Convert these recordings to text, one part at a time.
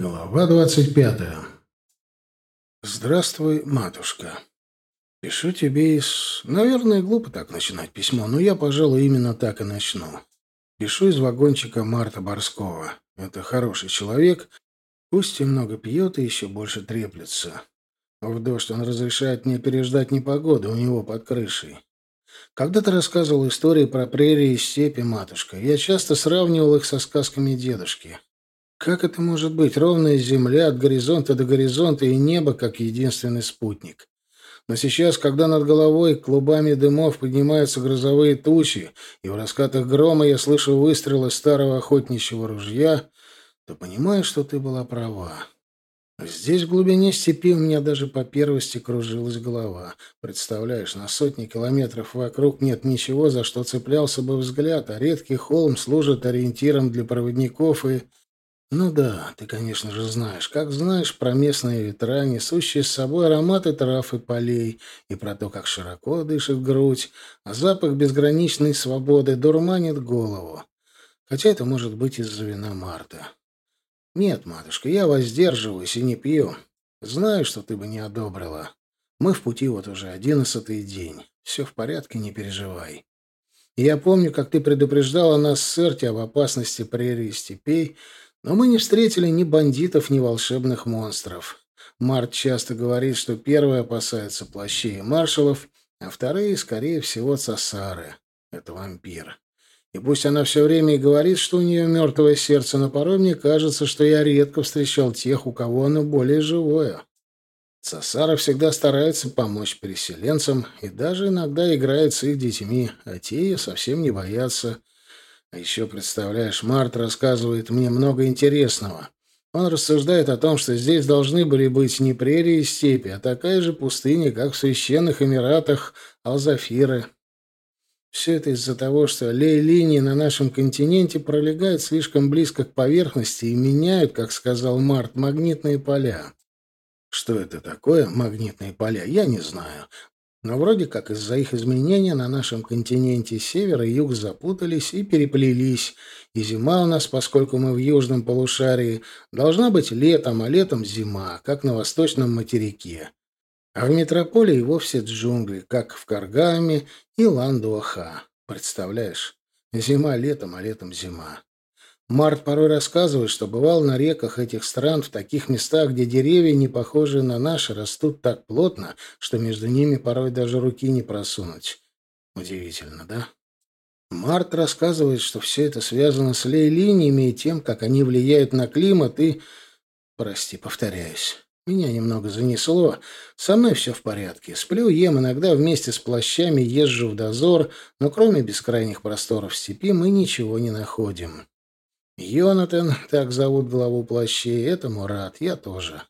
Глава двадцать пятая. Здравствуй, матушка. Пишу тебе из... Наверное, глупо так начинать письмо, но я, пожалуй, именно так и начну. Пишу из вагончика Марта Борскова. Это хороший человек, пусть и много пьет и еще больше треплется. В дождь он разрешает мне переждать непогоду у него под крышей. Когда ты рассказывал истории про прерии и степи, матушка, я часто сравнивал их со сказками дедушки. Как это может быть? Ровная земля от горизонта до горизонта и небо как единственный спутник. Но сейчас, когда над головой клубами дымов поднимаются грозовые тучи, и в раскатах грома я слышу выстрелы старого охотничьего ружья, то понимаю, что ты была права. Здесь, в глубине степи, у меня даже по первости кружилась голова. Представляешь, на сотни километров вокруг нет ничего, за что цеплялся бы взгляд, а редкий холм служит ориентиром для проводников и... Ну да, ты, конечно же, знаешь, как знаешь про местные ветра, несущие с собой ароматы трав и полей, и про то, как широко дышит грудь, а запах безграничной свободы дурманит голову. Хотя это может быть из-за вина Марта. Нет, матушка, я воздерживаюсь и не пью. Знаю, что ты бы не одобрила. Мы в пути вот уже одиннадцатый день. Все в порядке, не переживай. Я помню, как ты предупреждала нас с Эрти об опасности прерии степей, но мы не встретили ни бандитов, ни волшебных монстров. Март часто говорит, что первые опасаются плащей и маршалов, а вторые, скорее всего, цасары. Это вампир. И пусть она все время и говорит, что у нее мертвое сердце, но порой мне кажется, что я редко встречал тех, у кого оно более живое. Цасара всегда старается помочь переселенцам и даже иногда играет с их детьми, а те ее совсем не боятся. А еще, представляешь, Март рассказывает мне много интересного. Он рассуждает о том, что здесь должны были быть не прерии и степи, а такая же пустыня, как в священных Эмиратах Алзафиры. Все это из-за того, что лей-линии на нашем континенте пролегают слишком близко к поверхности и меняют, как сказал Март, магнитные поля. Что это такое, магнитные поля, я не знаю. Но вроде как из-за их изменения на нашем континенте север и юг запутались и переплелись, и зима у нас, поскольку мы в южном полушарии, должна быть летом, а летом зима, как на восточном материке. А в метрополии вовсе джунгли, как в Каргаме и Ландуаха. Представляешь? Зима летом, а летом зима. Март порой рассказывает, что бывал на реках этих стран в таких местах, где деревья, не похожие на наши, растут так плотно, что между ними порой даже руки не просунуть. Удивительно, да? Март рассказывает, что все это связано с лей-линиями и тем, как они влияют на климат и... Прости, повторяюсь. Меня немного занесло. Со мной все в порядке. Сплю, ем, иногда вместе с плащами езжу в дозор, но кроме бескрайних просторов степи мы ничего не находим. Йонатан, так зовут главу плащей, это Мурат, я тоже.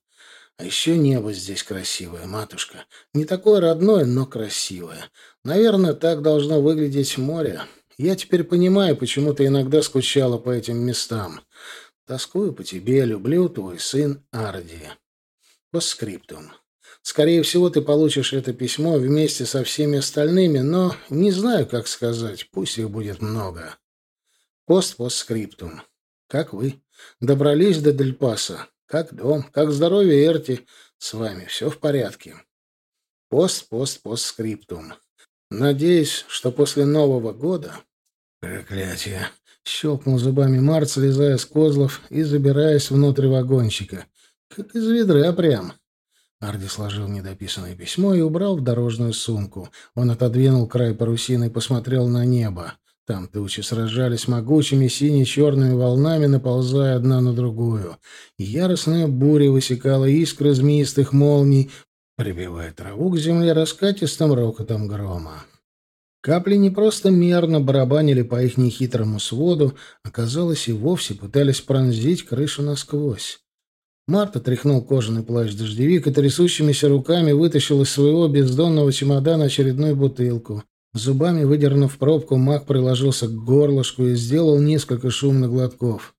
А еще небо здесь красивое, матушка. Не такое родное, но красивое. Наверное, так должно выглядеть море. Я теперь понимаю, почему ты иногда скучала по этим местам. Тоскую по тебе, люблю твой сын Арди. По скриптум. Скорее всего, ты получишь это письмо вместе со всеми остальными, но не знаю, как сказать, пусть их будет много. Пост-постскриптум. Как вы? Добрались до Дельпаса? Как дом? Как здоровье Эрти? С вами все в порядке. Пост, пост, пост скриптум. Надеюсь, что после Нового года... Проклятие. Щелкнул зубами Март, слезая с козлов и забираясь внутрь вагончика. Как из ведра прям. Арди сложил недописанное письмо и убрал в дорожную сумку. Он отодвинул край парусины и посмотрел на небо. Там тучи сражались могучими сине-черными волнами, наползая одна на другую. Яростная буря высекала искры змеистых молний, прибивая траву к земле раскатистым рокотом грома. Капли не просто мерно барабанили по их нехитрому своду, а, казалось, и вовсе пытались пронзить крышу насквозь. Марта тряхнул кожаный плащ-дождевик и трясущимися руками вытащил из своего бездонного чемодана очередную бутылку. Зубами выдернув пробку, маг приложился к горлышку и сделал несколько шумных глотков.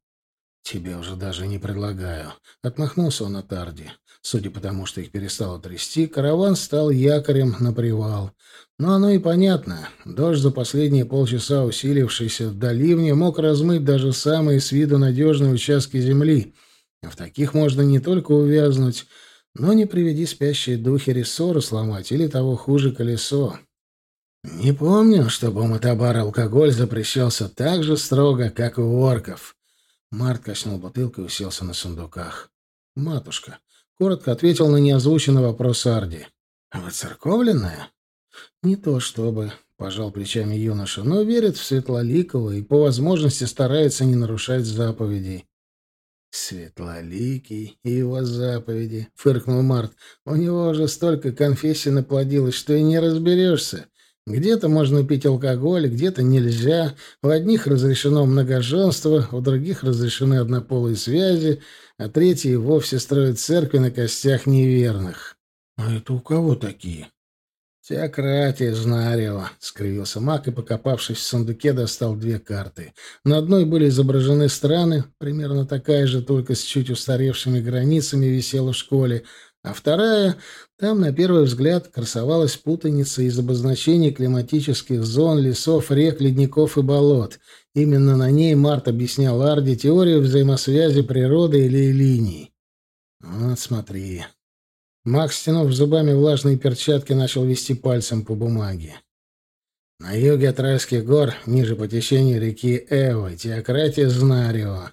«Тебе уже даже не предлагаю». Отмахнулся он от Арди. Судя по тому, что их перестало трясти, караван стал якорем на привал. Но оно и понятно. Дождь за последние полчаса, усилившийся до ливня, мог размыть даже самые с виду надежные участки земли. В таких можно не только увязнуть, но не приведи спящие духи рессору сломать или того хуже колесо. Не помню, чтобы у мотобара алкоголь запрещался так же строго, как и у орков. Март качнул бутылкой и уселся на сундуках. «Матушка», — коротко ответил на неозвученный вопрос Арди. «Воцерковленная?» «Не то чтобы», — пожал плечами юноша, но верит в Светлоликова и по возможности старается не нарушать заповедей. «Светлоликий и его заповеди», — фыркнул Март. «У него уже столько конфессий наплодилось, что и не разберешься. Где-то можно пить алкоголь, где-то нельзя. В одних разрешено многоженство, у других разрешены однополые связи, а третьи вовсе строят церкви на костях неверных». «А это у кого такие?» «Теократия, Знарева», — скривился маг и, покопавшись в сундуке, достал две карты. На одной были изображены страны, примерно такая же, только с чуть устаревшими границами, висела в школе, а вторая, там, на первый взгляд, красовалась путаница из обозначений климатических зон, лесов, рек, ледников и болот. Именно на ней Март объяснял Арди теорию взаимосвязи природы или линий. «Вот смотри», Макс, стянув зубами влажные перчатки, начал вести пальцем по бумаге. На юге от Райских гор, ниже по течению реки Эвы, теократия Знарио.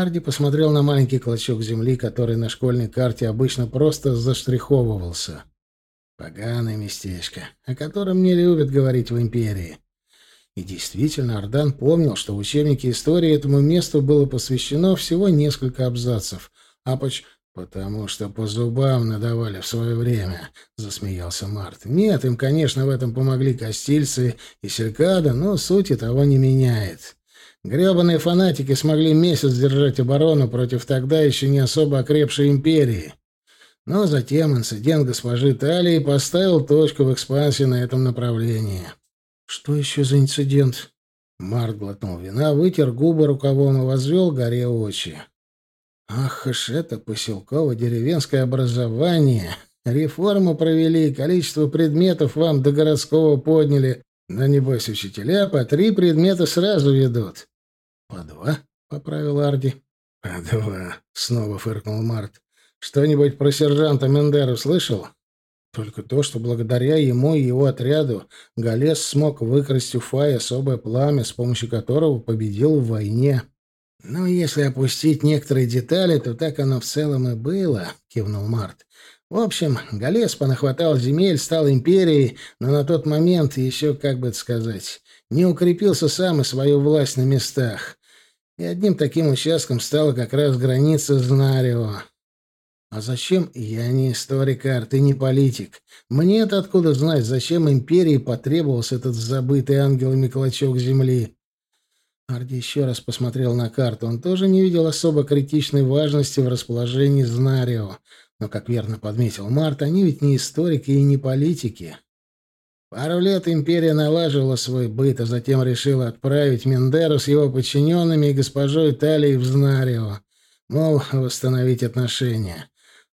Арди посмотрел на маленький клочок земли, который на школьной карте обычно просто заштриховывался. Поганое местечко, о котором не любят говорить в Империи. И действительно, Ардан помнил, что в учебнике истории этому месту было посвящено всего несколько абзацев, а поч «Потому что по зубам надавали в свое время», — засмеялся Март. «Нет, им, конечно, в этом помогли Костильцы и Селькада, но сути того не меняет. Гребаные фанатики смогли месяц держать оборону против тогда еще не особо окрепшей империи. Но затем инцидент госпожи Талии поставил точку в экспансии на этом направлении». «Что еще за инцидент?» Март глотнул вина, вытер губы рукавом и возвел горе очи. Ах уж это поселково-деревенское образование! Реформу провели, количество предметов вам до городского подняли. Да небось, учителя по три предмета сразу ведут. — По два, — поправил Арди. — По два, — снова фыркнул Март. — Что-нибудь про сержанта Мендеру слышал? Только то, что благодаря ему и его отряду Галес смог выкрасть у Фай особое пламя, с помощью которого победил в войне. «Ну, если опустить некоторые детали, то так оно в целом и было», — кивнул Март. «В общем, Галес понахватал земель, стал империей, но на тот момент еще, как бы это сказать, не укрепился сам и свою власть на местах. И одним таким участком стала как раз граница Знарева. А зачем? Я не историк, Ар, ты не политик. Мне-то откуда знать, зачем империи потребовался этот забытый ангелами клочок земли?» Арди еще раз посмотрел на карту. Он тоже не видел особо критичной важности в расположении Знарио. Но, как верно подметил Март, они ведь не историки и не политики. Пару лет империя налаживала свой быт, а затем решила отправить Мендеру с его подчиненными и госпожой Талией в Знарио. Мол, восстановить отношения.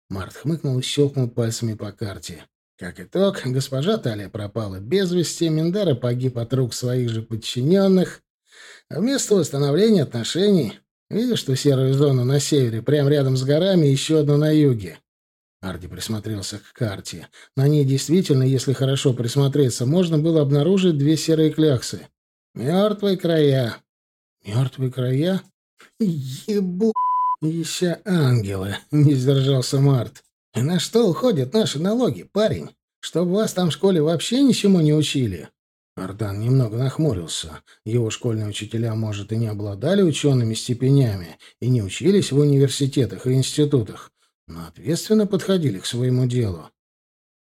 Март хмыкнул и щелкнул пальцами по карте. Как итог, госпожа Талия пропала без вести, Мендера погиб от рук своих же подчиненных, а вместо восстановления отношений... Видишь ту серую зону на севере, прямо рядом с горами, еще одну на юге?» Арди присмотрелся к карте. На ней действительно, если хорошо присмотреться, можно было обнаружить две серые кляксы. «Мертвые края». «Мертвые края?» «Ебу... ангелы», — не сдержался Март. «И на что уходят наши налоги, парень? Чтобы вас там в школе вообще ничему не учили?» Ардан немного нахмурился. Его школьные учителя, может, и не обладали учеными степенями, и не учились в университетах и институтах, но ответственно подходили к своему делу.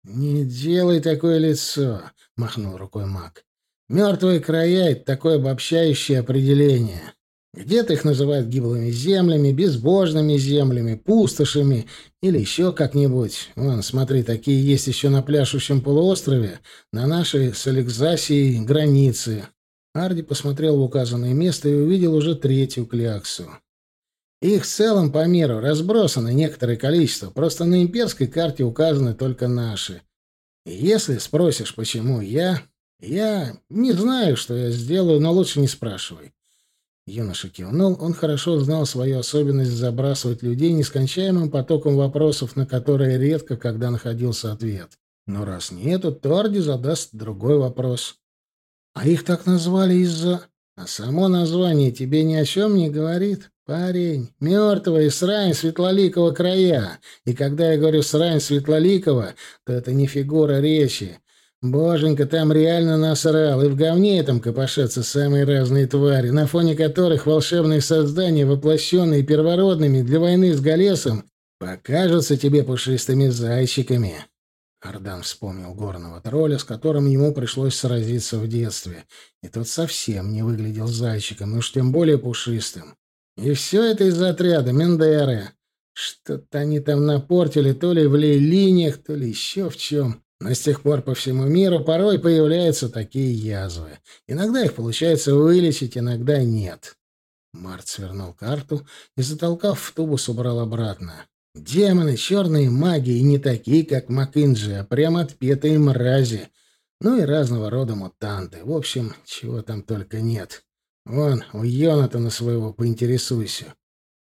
«Не делай такое лицо», — махнул рукой маг. «Мертвые края — это такое обобщающее определение. Где-то их называют гиблыми землями, безбожными землями, пустошами или еще как-нибудь. Вон, смотри, такие есть еще на пляшущем полуострове, на нашей с Алексасией границе. Арди посмотрел в указанное место и увидел уже третью кляксу. Их в целом по миру разбросано некоторое количество, просто на имперской карте указаны только наши. И если спросишь, почему я... Я не знаю, что я сделаю, но лучше не спрашивай. Юноша кивнул, он хорошо знал свою особенность забрасывать людей нескончаемым потоком вопросов, на которые редко когда находился ответ. Но раз нету, то Арди задаст другой вопрос. А их так назвали из-за... А само название тебе ни о чем не говорит? Парень, мертвый срань Светлоликова края. И когда я говорю срань Светлоликова, то это не фигура речи. Боженька там реально насрал, и в говне этом копошатся самые разные твари, на фоне которых волшебные создания, воплощенные первородными для войны с Галесом, покажутся тебе пушистыми зайчиками. Ардан вспомнил горного тролля, с которым ему пришлось сразиться в детстве, и тот совсем не выглядел зайчиком, уж тем более пушистым. И все это из-за отряда Мендеры. Что-то они там напортили то ли в лей-линиях, то ли еще в чем. Но с тех пор по всему миру порой появляются такие язвы. Иногда их получается вылечить, иногда нет. Март свернул карту и, затолкав в тубус, убрал обратно. Демоны, черные маги, и не такие, как Макинджи, а прямо отпетые мрази. Ну и разного рода мутанты. В общем, чего там только нет. Вон, у Йонатана своего поинтересуйся.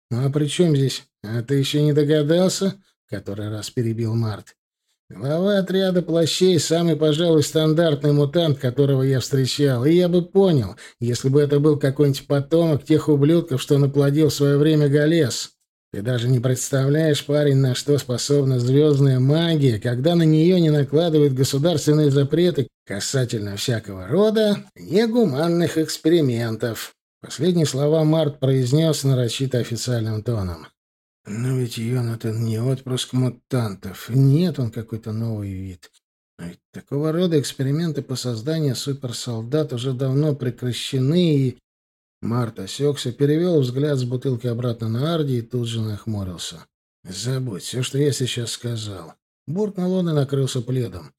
Ну а при чем здесь? А ты еще не догадался? Который раз перебил Март. Глава отряда плащей — самый, пожалуй, стандартный мутант, которого я встречал. И я бы понял, если бы это был какой-нибудь потомок тех ублюдков, что наплодил в свое время Галес. Ты даже не представляешь, парень, на что способна звездная магия, когда на нее не накладывают государственные запреты касательно всякого рода негуманных экспериментов. Последние слова Март произнес нарочито официальным тоном. Но ведь Йонатан не отпрыск мутантов. Нет, он какой-то новый вид. Но ведь такого рода эксперименты по созданию суперсолдат уже давно прекращены, и Март осекся, перевел взгляд с бутылки обратно на Арди и тут же нахмурился. «Забудь все, что я сейчас сказал». Буркнул он и накрылся пледом.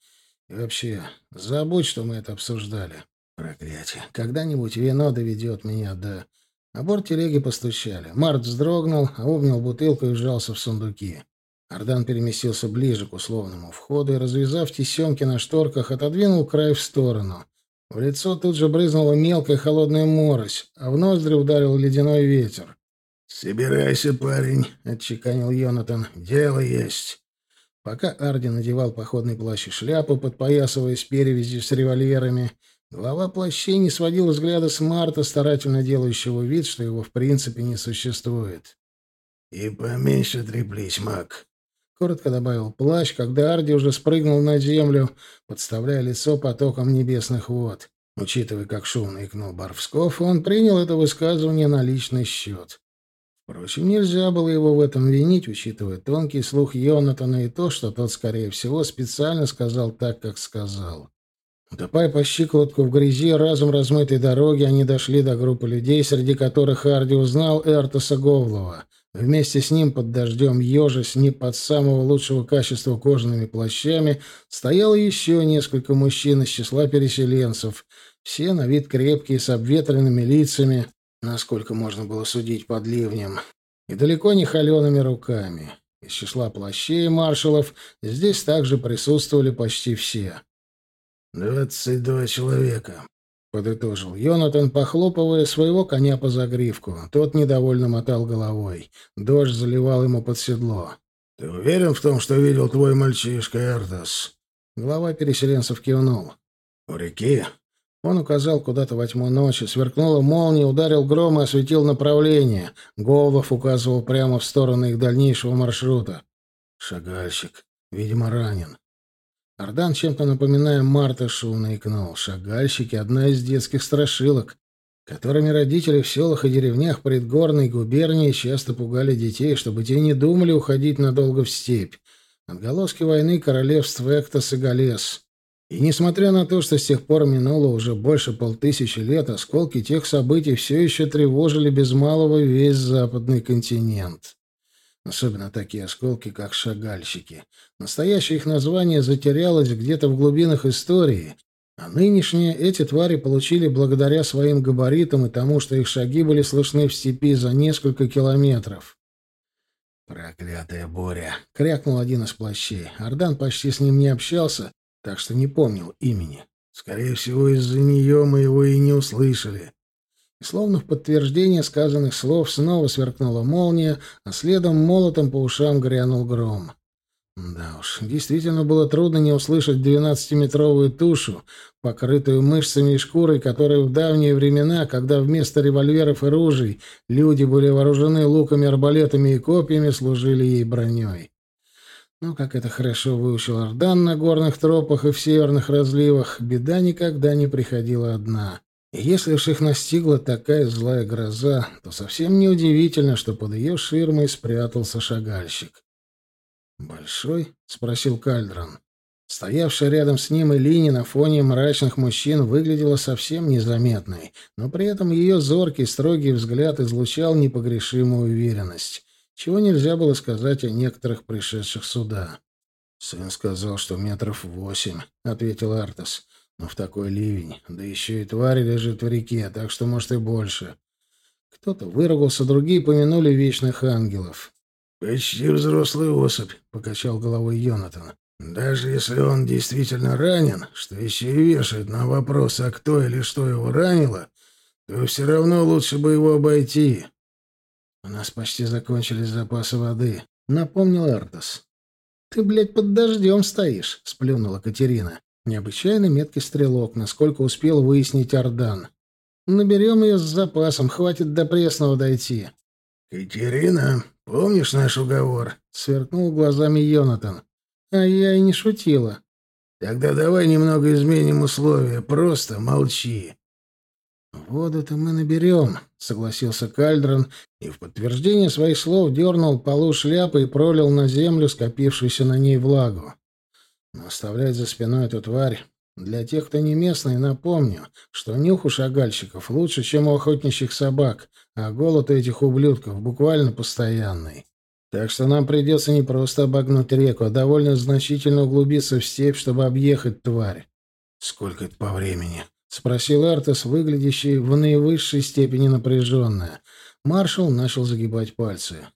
«И вообще, забудь, что мы это обсуждали. Проклятие. Когда-нибудь вино доведет меня до...» А борт телеги постучали. Март вздрогнул, обнял бутылку и сжался в сундуки. Ардан переместился ближе к условному входу и, развязав тесемки на шторках, отодвинул край в сторону. В лицо тут же брызнула мелкая холодная морось, а в ноздри ударил ледяной ветер. «Собирайся, парень», — отчеканил Йонатан. «Дело есть». Пока Арди надевал походный плащ и шляпу, подпоясываясь перевязью с револьверами, глава плащей не сводил взгляда с Марта, старательно делающего вид, что его в принципе не существует. «И поменьше треплись, маг», — коротко добавил плащ, когда Арди уже спрыгнул на землю, подставляя лицо потоком небесных вод. Учитывая, как шумно икнул Барвсков, он принял это высказывание на личный счет. Впрочем, нельзя было его в этом винить, учитывая тонкий слух Йонатана и то, что тот, скорее всего, специально сказал так, как сказал. Утопая по щиколотку в грязи разом размытой дороги, они дошли до группы людей, среди которых Арди узнал Эртоса Говлова — Вместе с ним под дождем ежась не под самого лучшего качества кожаными плащами стояло еще несколько мужчин из числа переселенцев, все на вид крепкие, с обветренными лицами, насколько можно было судить под ливнем, и далеко не холеными руками. Из числа плащей маршалов здесь также присутствовали почти все. «Двадцать два человека», подытожил Йонатан, похлопывая своего коня по загривку. Тот недовольно мотал головой. Дождь заливал ему под седло. «Ты уверен в том, что видел твой мальчишка Эрдос?» Глава переселенцев кивнул. «У реки?» Он указал куда-то во тьму ночи. Сверкнула молния, ударил гром и осветил направление. Голов указывал прямо в сторону их дальнейшего маршрута. «Шагальщик. Видимо, ранен. Ардан, чем-то напоминая Марта, шумно икнул. Шагальщики — одна из детских страшилок, которыми родители в селах и деревнях предгорной губернии часто пугали детей, чтобы те не думали уходить надолго в степь. Отголоски войны королевств Эктос и Галес. И несмотря на то, что с тех пор минуло уже больше полтысячи лет, осколки тех событий все еще тревожили без малого весь западный континент. Особенно такие осколки, как шагальщики. Настоящее их название затерялось где-то в глубинах истории, а нынешние эти твари получили благодаря своим габаритам и тому, что их шаги были слышны в степи за несколько километров. «Проклятая буря!» — крякнул один из плащей. Ардан почти с ним не общался, так что не помнил имени. «Скорее всего, из-за нее мы его и не услышали». И словно в подтверждение сказанных слов снова сверкнула молния, а следом молотом по ушам грянул гром. Да уж, действительно было трудно не услышать двенадцатиметровую тушу, покрытую мышцами и шкурой, которая в давние времена, когда вместо револьверов и ружей люди были вооружены луками, арбалетами и копьями, служили ей броней. Но, как это хорошо выучил Ардан на горных тропах и в северных разливах, беда никогда не приходила одна. И если уж их настигла такая злая гроза, то совсем неудивительно, что под ее ширмой спрятался шагальщик. «Большой?» — спросил Кальдрон. Стоявшая рядом с ним Элини на фоне мрачных мужчин выглядела совсем незаметной, но при этом ее зоркий, строгий взгляд излучал непогрешимую уверенность, чего нельзя было сказать о некоторых пришедших сюда. «Сын сказал, что метров восемь», — ответил Артас. «Но в такой ливень, да еще и тварь лежит в реке, так что, может, и больше». Кто-то выругался, другие помянули вечных ангелов. «Почти взрослый особь», — покачал головой Йонатан. «Даже если он действительно ранен, что еще и вешает на вопрос, а кто или что его ранило, то все равно лучше бы его обойти». «У нас почти закончились запасы воды», — напомнил Эртос. «Ты, блядь, под дождем стоишь», — сплюнула Катерина. Необычайно меткий стрелок, насколько успел выяснить Ардан. «Наберем ее с запасом, хватит до пресного дойти». «Катерина, помнишь наш уговор?» — сверкнул глазами Йонатан. «А я и не шутила». «Тогда давай немного изменим условия, просто молчи». «Воду-то мы наберем», — согласился Кальдрон и в подтверждение своих слов дернул полу шляпы и пролил на землю скопившуюся на ней влагу. Но оставлять за спиной эту тварь для тех, кто не местный, напомню, что нюх у шагальщиков лучше, чем у охотничьих собак, а голод у этих ублюдков буквально постоянный. Так что нам придется не просто обогнуть реку, а довольно значительно углубиться в степь, чтобы объехать тварь. — Сколько это по времени? — спросил Артес, выглядящий в наивысшей степени напряженно. Маршал начал загибать пальцы.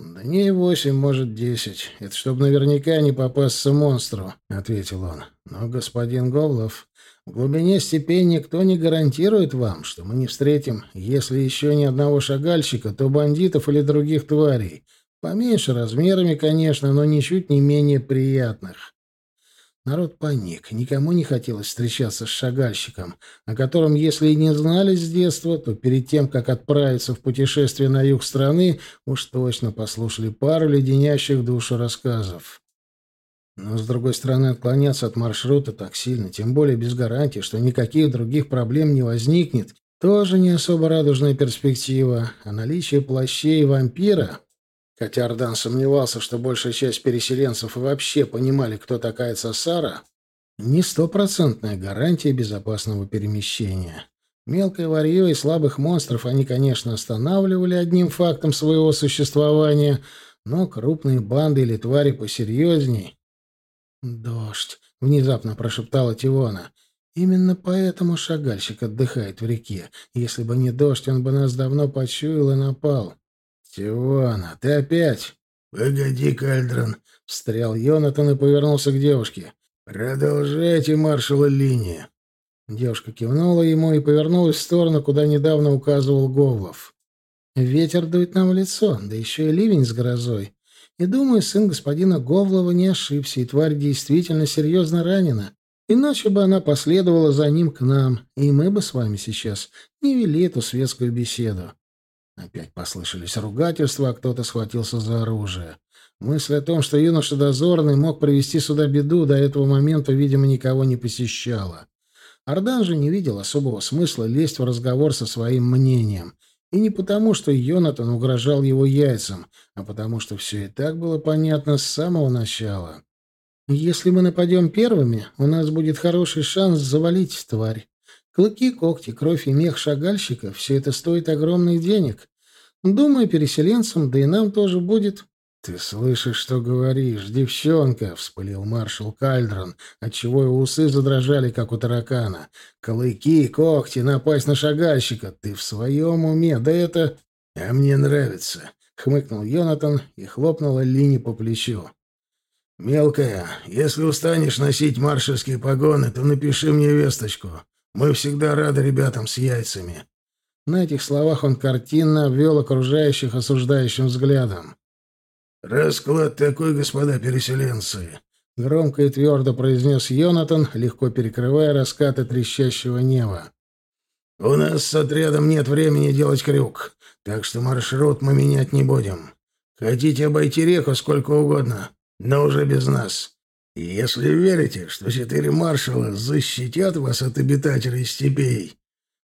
«Дней восемь, может, десять. Это чтобы наверняка не попасться монстру», — ответил он. «Но, господин Говлов, в глубине степей никто не гарантирует вам, что мы не встретим, если еще ни одного шагальщика, то бандитов или других тварей. Поменьше размерами, конечно, но ничуть не менее приятных. Народ паник. Никому не хотелось встречаться с шагальщиком, о котором, если и не знали с детства, то перед тем, как отправиться в путешествие на юг страны, уж точно послушали пару леденящих душу рассказов. Но, с другой стороны, отклоняться от маршрута так сильно, тем более без гарантии, что никаких других проблем не возникнет, тоже не особо радужная перспектива, а наличие плащей вампира Хотя Ардан сомневался, что большая часть переселенцев вообще понимали, кто такая Цасара, не стопроцентная гарантия безопасного перемещения. Мелкое варье и слабых монстров они, конечно, останавливали одним фактом своего существования, но крупные банды или твари посерьезней... «Дождь!» — внезапно прошептала Тивона. «Именно поэтому шагальщик отдыхает в реке. Если бы не дождь, он бы нас давно почуял и напал». «Тиона, ты опять?» «Погоди, Кальдрон», — встрял Йонатан и повернулся к девушке. «Продолжайте, маршала линии». Девушка кивнула ему и повернулась в сторону, куда недавно указывал Говлов. «Ветер дует нам в лицо, да еще и ливень с грозой. И думаю, сын господина Говлова не ошибся, и тварь действительно серьезно ранена. Иначе бы она последовала за ним к нам, и мы бы с вами сейчас не вели эту светскую беседу. Опять послышались ругательства, а кто-то схватился за оружие. Мысль о том, что юноша дозорный мог привести сюда беду, до этого момента, видимо, никого не посещала. Ардан же не видел особого смысла лезть в разговор со своим мнением. И не потому, что Йонатан угрожал его яйцам, а потому, что все и так было понятно с самого начала. «Если мы нападем первыми, у нас будет хороший шанс завалить тварь. Клыки, когти, кровь и мех шагальщика — все это стоит огромных денег. Думаю, переселенцам, да и нам тоже будет. — Ты слышишь, что говоришь, девчонка? — вспылил маршал Кальдрон, отчего его усы задрожали, как у таракана. — Клыки, когти, напасть на шагальщика. Ты в своем уме? Да это... — А мне нравится, — хмыкнул Йонатан и хлопнул Лини по плечу. «Мелкая, если устанешь носить маршальские погоны, то напиши мне весточку. Мы всегда рады ребятам с яйцами. На этих словах он картинно обвел окружающих осуждающим взглядом. «Расклад такой, господа переселенцы!» — громко и твердо произнес Йонатан, легко перекрывая раскаты трещащего неба. «У нас с отрядом нет времени делать крюк, так что маршрут мы менять не будем. Хотите обойти реку сколько угодно, но уже без нас. Если верите, что четыре маршала защитят вас от обитателей степей...»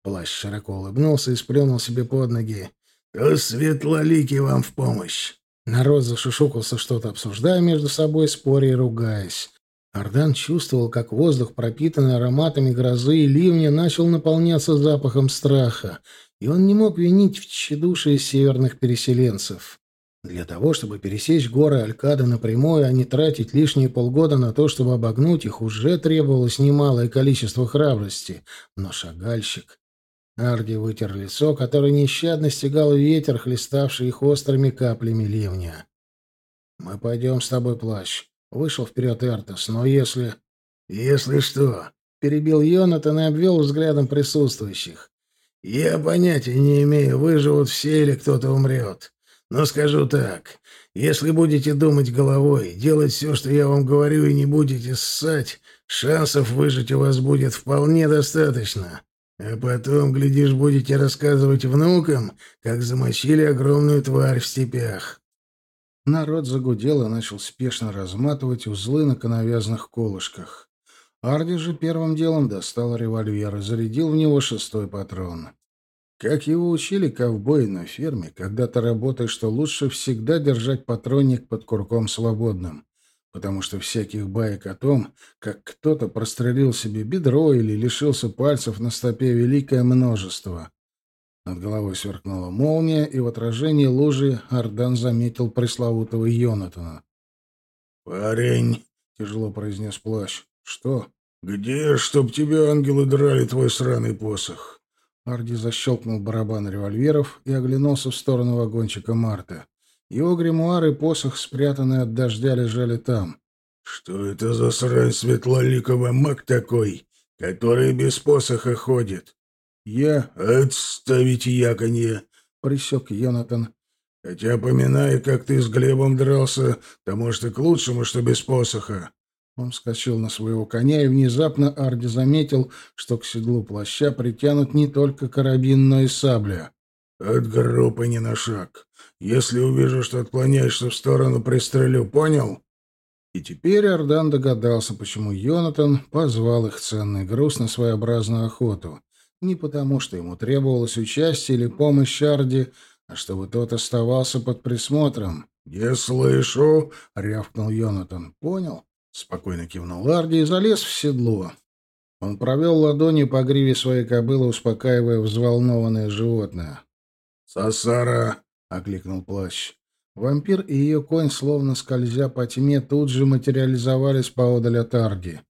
Плащ широко улыбнулся и сплюнул себе под ноги. «То светлолики вам в помощь!» Народ зашушукался, что-то обсуждая между собой, споря и ругаясь. Ардан чувствовал, как воздух, пропитанный ароматами грозы и ливня, начал наполняться запахом страха, и он не мог винить в тщедушие северных переселенцев. Для того, чтобы пересечь горы Алькады напрямую, а не тратить лишние полгода на то, чтобы обогнуть их, уже требовалось немалое количество храбрости. Но шагальщик... Арди вытер лицо, которое нещадно стегал ветер, хлеставший их острыми каплями ливня. «Мы пойдем с тобой, плащ», — вышел вперед Эртос, — «но если...» «Если что...» — перебил Йонатан и обвел взглядом присутствующих. «Я понятия не имею, выживут все или кто-то умрет. Но скажу так, если будете думать головой, делать все, что я вам говорю, и не будете ссать, шансов выжить у вас будет вполне достаточно. А потом, глядишь, будете рассказывать внукам, как замочили огромную тварь в степях». Народ загудел и начал спешно разматывать узлы на коновязных колышках. Арди же первым делом достал револьвер и зарядил в него шестой патрон. Как его учили ковбои на ферме, когда ты работаешь, что лучше всегда держать патронник под курком свободным, потому что всяких баек о том, как кто-то прострелил себе бедро или лишился пальцев на стопе, великое множество. Над головой сверкнула молния, и в отражении лужи Ардан заметил пресловутого Йонатана. «Парень!» — тяжело произнес плащ. «Что? Где, чтоб тебе ангелы драли твой сраный посох?» Арди защелкнул барабан револьверов и оглянулся в сторону вагончика Марта. Его гримуар и посох, спрятанные от дождя, лежали там. «Что это за срань светлоликовый маг такой, который без посоха ходит?» «Я отставить яконье», — присек Йонатан. «Хотя, поминая, как ты с Глебом дрался, то, может, и к лучшему, что без посоха. Он вскочил на своего коня, и внезапно Арди заметил, что к седлу плаща притянут не только карабин, но и сабля. «От группы не на шаг. Если увижу, что отклоняешься в сторону, пристрелю, понял?» И теперь Ардан догадался, почему Йонатан позвал их ценный груз на своеобразную охоту. Не потому, что ему требовалось участие или помощь Арди, а чтобы тот оставался под присмотром. «Я слышу!» — рявкнул Йонатан. «Понял?» Спокойно кивнул Арди и залез в седло. Он провел ладонью по гриве своей кобылы, успокаивая взволнованное животное. «Сасара!» — окликнул плащ. Вампир и ее конь, словно скользя по тьме, тут же материализовались поодаль от Арди.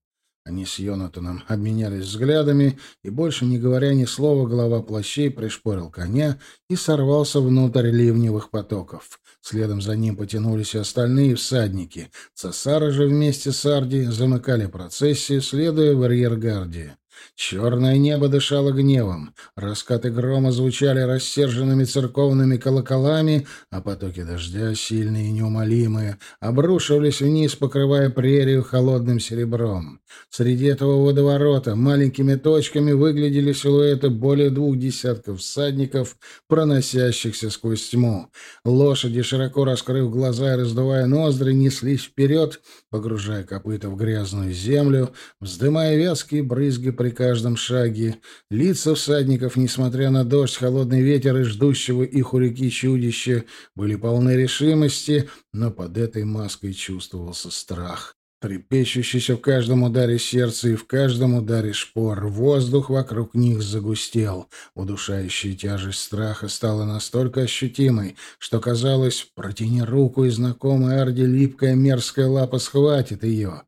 Они с Йонатаном обменялись взглядами, и, больше не говоря ни слова, голова плащей пришпорил коня и сорвался внутрь ливневых потоков. Следом за ним потянулись и остальные всадники. Цесара же вместе с Арди замыкали процессию, следуя в арьергарде. Черное небо дышало гневом, раскаты грома звучали рассерженными церковными колоколами, а потоки дождя, сильные и неумолимые, обрушивались вниз, покрывая прерию холодным серебром. Среди этого водоворота маленькими точками выглядели силуэты более двух десятков всадников, проносящихся сквозь тьму. Лошади, широко раскрыв глаза и раздувая ноздри, неслись вперед, погружая копыта в грязную землю, вздымая вязкие брызги при каждом шаге. Лица всадников, несмотря на дождь, холодный ветер и ждущего их у реки чудища, были полны решимости, но под этой маской чувствовался страх. Трепещущийся в каждом ударе сердца и в каждом ударе шпор, воздух вокруг них загустел. Удушающая тяжесть страха стала настолько ощутимой, что казалось, протяни руку, и знакомая Арди липкая мерзкая лапа схватит ее.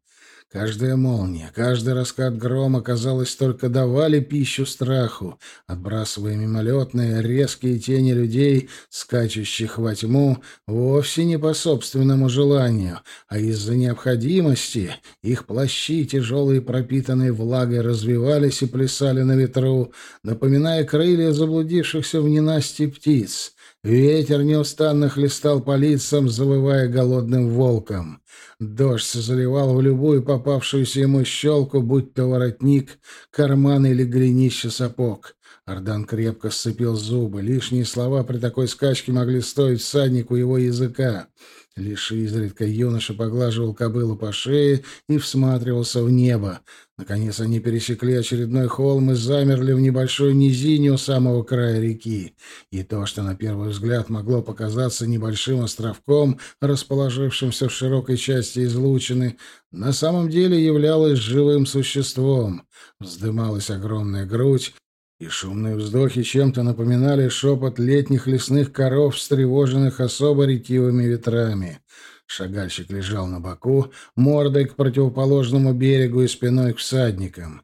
Каждая молния, каждый раскат грома, казалось, только давали пищу страху, отбрасывая мимолетные, резкие тени людей, скачущих во тьму, вовсе не по собственному желанию, а из-за необходимости. Их плащи, тяжелые пропитанные влагой, развивались и плясали на ветру, напоминая крылья заблудившихся в ненасти птиц. Ветер неустанно хлестал по лицам, завывая голодным волком. Дождь заливал в любую попавшуюся ему щелку, будь то воротник, карман или глинище сапог. Ардан крепко сцепил зубы. Лишние слова при такой скачке могли стоить всаднику его языка. Лишь изредка юноша поглаживал кобылу по шее и всматривался в небо. Наконец они пересекли очередной холм и замерли в небольшой низине у самого края реки. И то, что на первый взгляд могло показаться небольшим островком, расположившимся в широкой части излучины, на самом деле являлось живым существом. Вздымалась огромная грудь, и шумные вздохи чем-то напоминали шепот летних лесных коров, встревоженных особо ретивыми ветрами. Шагальщик лежал на боку, мордой к противоположному берегу и спиной к всадникам.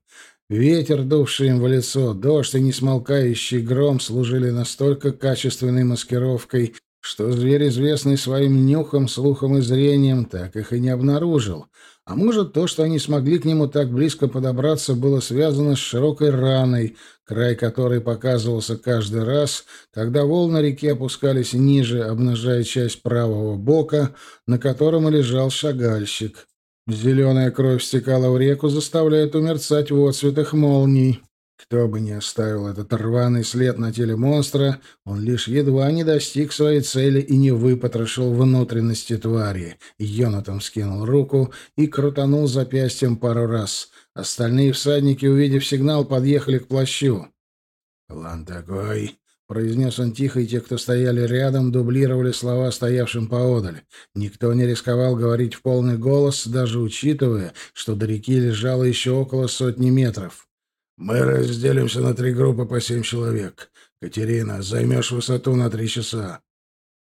Ветер, дувший им в лицо, дождь и несмолкающий гром служили настолько качественной маскировкой, что зверь, известный своим нюхом, слухом и зрением, так их и не обнаружил — а может, то, что они смогли к нему так близко подобраться, было связано с широкой раной, край которой показывался каждый раз, когда волны реки опускались ниже, обнажая часть правого бока, на котором и лежал шагальщик. Зеленая кровь стекала в реку, заставляя умерцать в отцветах молний. Кто бы ни оставил этот рваный след на теле монстра, он лишь едва не достиг своей цели и не выпотрошил внутренности твари. Йонатан скинул руку и крутанул запястьем пару раз. Остальные всадники, увидев сигнал, подъехали к плащу. «План такой», — произнес он тихо, и те, кто стояли рядом, дублировали слова стоявшим поодаль. Никто не рисковал говорить в полный голос, даже учитывая, что до реки лежало еще около сотни метров. Мы разделимся на три группы по семь человек. Катерина, займешь высоту на три часа.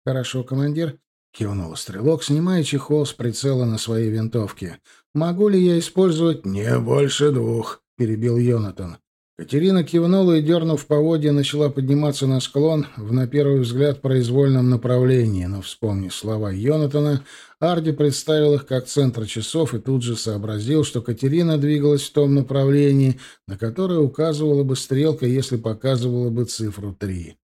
Хорошо, командир. Кивнул стрелок, снимая чехол с прицела на своей винтовке. «Могу ли я использовать...» «Не больше двух», — перебил Йонатан. Катерина кивнула и, дернув поводья, начала подниматься на склон в, на первый взгляд, произвольном направлении, но, вспомнив слова Йонатана, Арди представил их как центр часов и тут же сообразил, что Катерина двигалась в том направлении, на которое указывала бы стрелка, если показывала бы цифру три.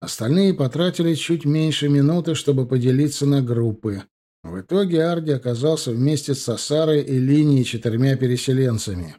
Остальные потратили чуть меньше минуты, чтобы поделиться на группы. В итоге Арди оказался вместе с Сасарой и линией четырьмя переселенцами.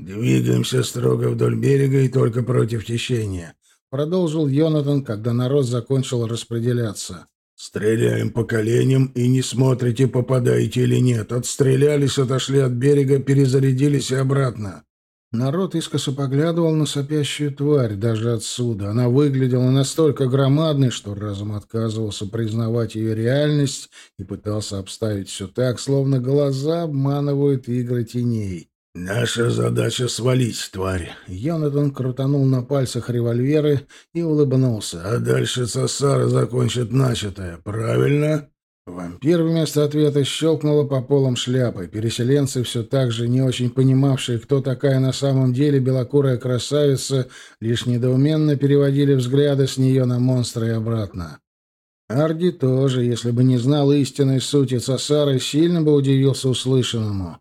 «Двигаемся строго вдоль берега и только против течения», — продолжил Йонатан, когда народ закончил распределяться. «Стреляем по коленям и не смотрите, попадаете или нет. Отстрелялись, отошли от берега, перезарядились и обратно». Народ искоса поглядывал на сопящую тварь даже отсюда. Она выглядела настолько громадной, что разум отказывался признавать ее реальность и пытался обставить все так, словно глаза обманывают игры теней. «Наша задача — свалить, тварь!» Йонатан крутанул на пальцах револьверы и улыбнулся. «А дальше Сосара закончит начатое, правильно?» Вампир вместо ответа щелкнула по полам шляпой. Переселенцы, все так же не очень понимавшие, кто такая на самом деле белокурая красавица, лишь недоуменно переводили взгляды с нее на монстра и обратно. Арди тоже, если бы не знал истинной сути Цесары, сильно бы удивился услышанному.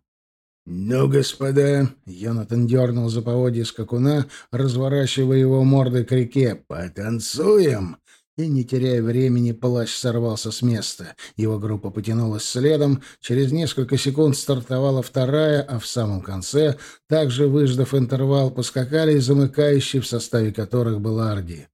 «Ну, господа!» — Йонатан дернул за поводья скакуна, разворачивая его мордой к реке. «Потанцуем!» И, не теряя времени, плащ сорвался с места. Его группа потянулась следом. Через несколько секунд стартовала вторая, а в самом конце, также выждав интервал, поскакали замыкающие, в составе которых был Арди.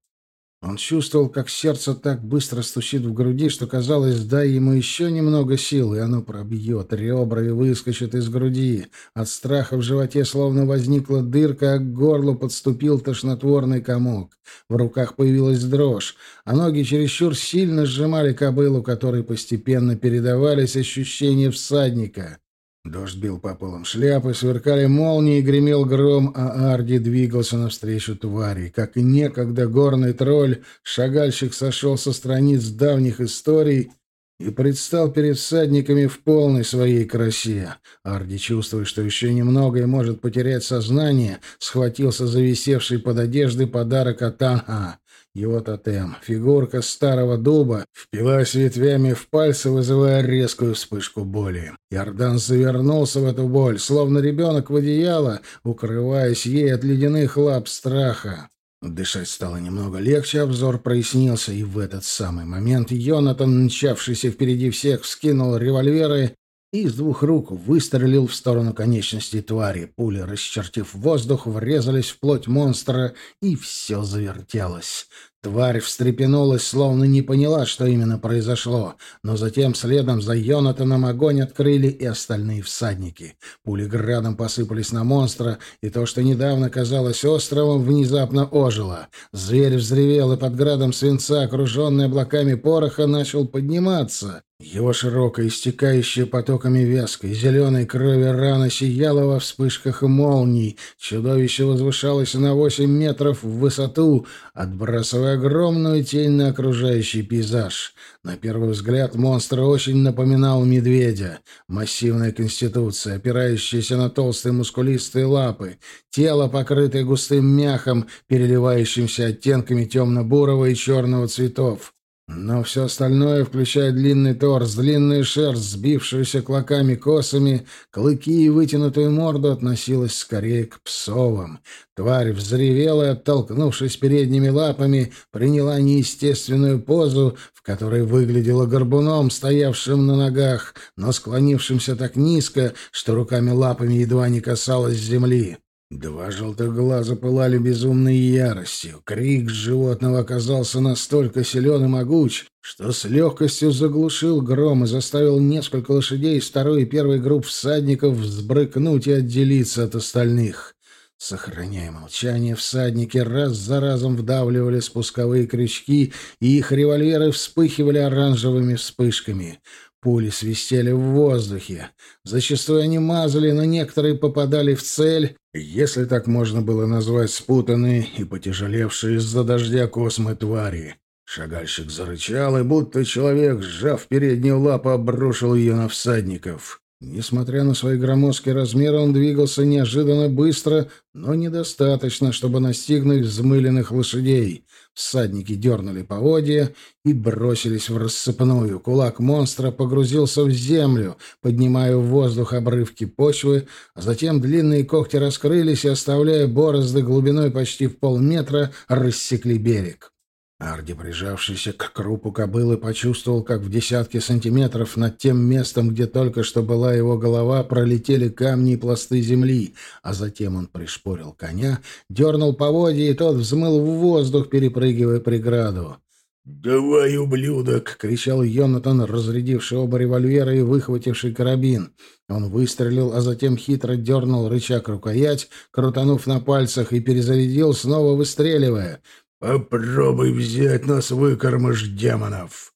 Он чувствовал, как сердце так быстро стучит в груди, что казалось, дай ему еще немного сил, и оно пробьет ребра и выскочит из груди. От страха в животе словно возникла дырка, а к горлу подступил тошнотворный комок. В руках появилась дрожь, а ноги чересчур сильно сжимали кобылу, которой постепенно передавались ощущения всадника. Дождь бил по полам шляпы, сверкали молнии, гремел гром, а Арди двигался навстречу твари. Как и некогда горный тролль, шагальщик сошел со страниц давних историй и предстал перед всадниками в полной своей красе. Арди, чувствуя, что еще немного и может потерять сознание, схватился за висевший под одеждой подарок от Анха. Его тотем, фигурка старого дуба, впилась ветвями в пальцы, вызывая резкую вспышку боли. Иордан завернулся в эту боль, словно ребенок в одеяло, укрываясь ей от ледяных лап страха. Дышать стало немного легче, обзор прояснился, и в этот самый момент Йонатан, мчавшийся впереди всех, вскинул револьверы и из двух рук выстрелил в сторону конечностей твари. Пули, расчертив воздух, врезались в плоть монстра, и все завертелось. Тварь встрепенулась, словно не поняла, что именно произошло, но затем следом за Йонатаном огонь открыли и остальные всадники. Пули градом посыпались на монстра, и то, что недавно казалось островом, внезапно ожило. Зверь взревел, и под градом свинца, окруженный облаками пороха, начал подниматься. Его широкая, истекающая потоками вязкой, зеленой крови рана сияла во вспышках молний. Чудовище возвышалось на восемь метров в высоту, отбрасывая огромную тень на окружающий пейзаж. На первый взгляд монстр очень напоминал медведя. Массивная конституция, опирающаяся на толстые мускулистые лапы, тело, покрытое густым мяхом, переливающимся оттенками темно-бурого и черного цветов. Но все остальное, включая длинный торс, длинную шерсть, сбившуюся клоками косами, клыки и вытянутую морду, относилось скорее к псовым. Тварь взревела оттолкнувшись передними лапами, приняла неестественную позу, в которой выглядела горбуном, стоявшим на ногах, но склонившимся так низко, что руками-лапами едва не касалась земли. Два желтых глаза пылали безумной яростью. Крик животного оказался настолько силен и могуч, что с легкостью заглушил гром и заставил несколько лошадей из второй и первой групп всадников взбрыкнуть и отделиться от остальных. Сохраняя молчание, всадники раз за разом вдавливали спусковые крючки, и их револьверы вспыхивали оранжевыми вспышками — Пули свистели в воздухе. Зачастую они мазали, но некоторые попадали в цель, если так можно было назвать спутанные и потяжелевшие из-за дождя космы твари. Шагальщик зарычал, и будто человек, сжав переднюю лапу, обрушил ее на всадников. Несмотря на свои громоздкие размеры, он двигался неожиданно быстро, но недостаточно, чтобы настигнуть взмыленных лошадей. Всадники дернули поводья и бросились в рассыпную. Кулак монстра погрузился в землю, поднимая в воздух обрывки почвы, а затем длинные когти раскрылись и, оставляя борозды глубиной почти в полметра, рассекли берег. Арди, прижавшийся к крупу кобылы, почувствовал, как в десятки сантиметров над тем местом, где только что была его голова, пролетели камни и пласты земли, а затем он пришпорил коня, дернул поводья, и тот взмыл в воздух, перепрыгивая преграду. «Давай, ублюдок!» — кричал Йонатан, разрядивший оба револьвера и выхвативший карабин. Он выстрелил, а затем хитро дернул рычаг рукоять, крутанув на пальцах, и перезарядил, снова выстреливая — «Попробуй взять нас, выкормыш демонов!»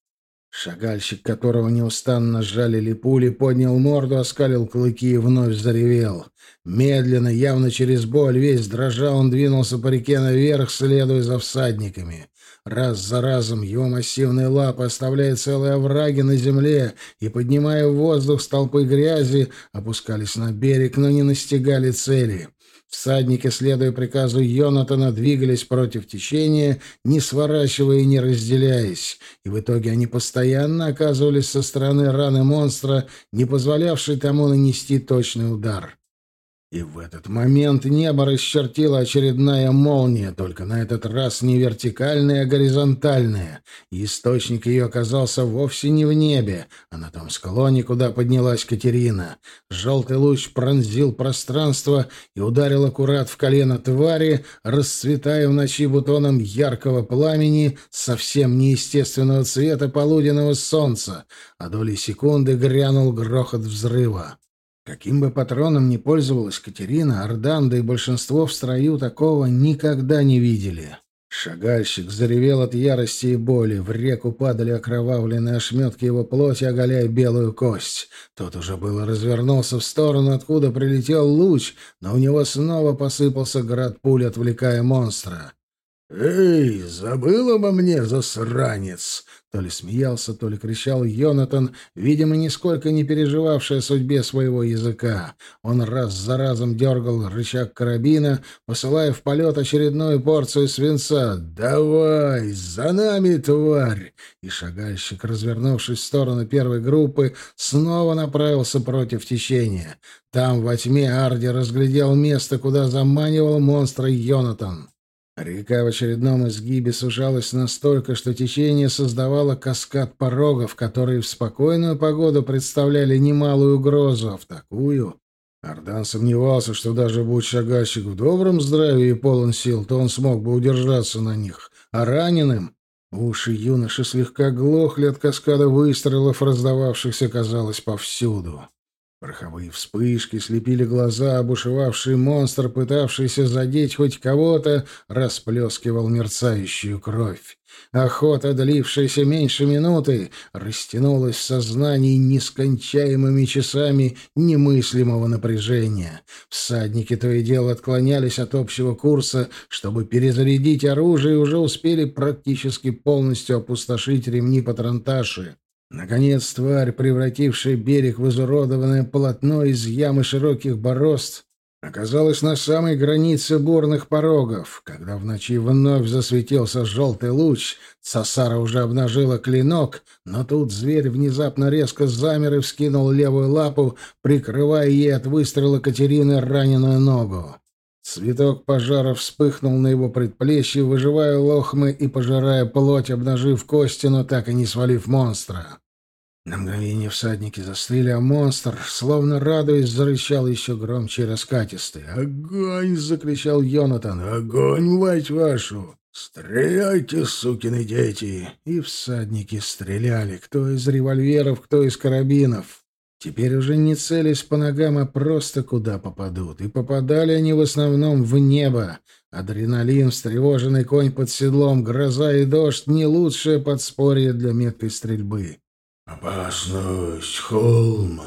Шагальщик, которого неустанно сжалили пули, поднял морду, оскалил клыки и вновь заревел. Медленно, явно через боль, весь дрожа, он двинулся по реке наверх, следуя за всадниками. Раз за разом его массивные лапы, оставляя целые овраги на земле и, поднимая в воздух столпы грязи, опускались на берег, но не настигали цели. Всадники, следуя приказу Йонатана, двигались против течения, не сворачивая и не разделяясь, и в итоге они постоянно оказывались со стороны раны монстра, не позволявшей тому нанести точный удар. И в этот момент небо расчертила очередная молния, только на этот раз не вертикальная, а горизонтальная. И источник ее оказался вовсе не в небе, а на том склоне, куда поднялась Катерина. Желтый луч пронзил пространство и ударил аккурат в колено твари, расцветая в ночи бутоном яркого пламени совсем неестественного цвета полуденного солнца, а доли секунды грянул грохот взрыва. Каким бы патроном ни пользовалась Катерина, Орданда и большинство в строю такого никогда не видели. Шагальщик заревел от ярости и боли. В реку падали окровавленные ошметки его плоти, оголяя белую кость. Тот уже было развернулся в сторону, откуда прилетел луч, но у него снова посыпался град пуль, отвлекая монстра. «Эй, забыл обо мне, засранец!» То ли смеялся, то ли кричал Йонатан, видимо, нисколько не переживавший о судьбе своего языка. Он раз за разом дергал рычаг карабина, посылая в полет очередную порцию свинца. «Давай, за нами, тварь!» И шагальщик, развернувшись в сторону первой группы, снова направился против течения. Там во тьме Арди разглядел место, куда заманивал монстра Йонатан. Река в очередном изгибе сужалась настолько, что течение создавало каскад порогов, которые в спокойную погоду представляли немалую угрозу, а в такую... Ардан сомневался, что даже будь шагальщик в добром здравии и полон сил, то он смог бы удержаться на них, а раненым... Уши юноши слегка глохли от каскада выстрелов, раздававшихся, казалось, повсюду. Пороховые вспышки слепили глаза, обушевавший монстр, пытавшийся задеть хоть кого-то, расплескивал мерцающую кровь. Охота, длившаяся меньше минуты, растянулась в сознании нескончаемыми часами немыслимого напряжения. Всадники то и дело отклонялись от общего курса, чтобы перезарядить оружие, и уже успели практически полностью опустошить ремни патронташи. Наконец, тварь, превратившая берег в изуродованное полотно из ямы широких борозд, оказалась на самой границе бурных порогов. Когда в ночи вновь засветился желтый луч, Сасара уже обнажила клинок, но тут зверь внезапно резко замер и вскинул левую лапу, прикрывая ей от выстрела Катерины раненую ногу. Цветок пожара вспыхнул на его предплечье, выживая лохмы и пожирая плоть, обнажив кости, но так и не свалив монстра. На мгновение всадники застыли, а монстр, словно радуясь, зарычал еще громче и раскатистый. «Огонь!» — закричал Йонатан. «Огонь, мать вашу! Стреляйте, сукины дети!» И всадники стреляли, кто из револьверов, кто из карабинов. Теперь уже не целясь по ногам, а просто куда попадут. И попадали они в основном в небо. Адреналин, встревоженный конь под седлом, гроза и дождь — не лучшее подспорье для меткой стрельбы. «Опасность, холм!»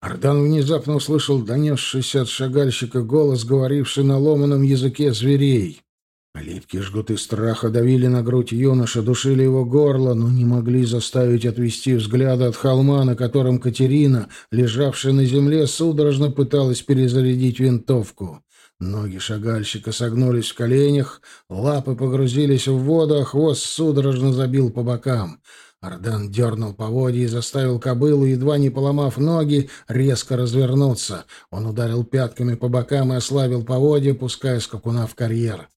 Ардан внезапно услышал донесшийся от шагальщика голос, говоривший на ломаном языке зверей. Липкие жгуты страха давили на грудь юноша, душили его горло, но не могли заставить отвести взгляда от холма, на котором Катерина, лежавшая на земле, судорожно пыталась перезарядить винтовку. Ноги шагальщика согнулись в коленях, лапы погрузились в воду, а хвост судорожно забил по бокам. Ардан дернул поводья и заставил кобылу, едва не поломав ноги, резко развернуться. Он ударил пятками по бокам и ослабил поводья, пуская скакуна в карьер.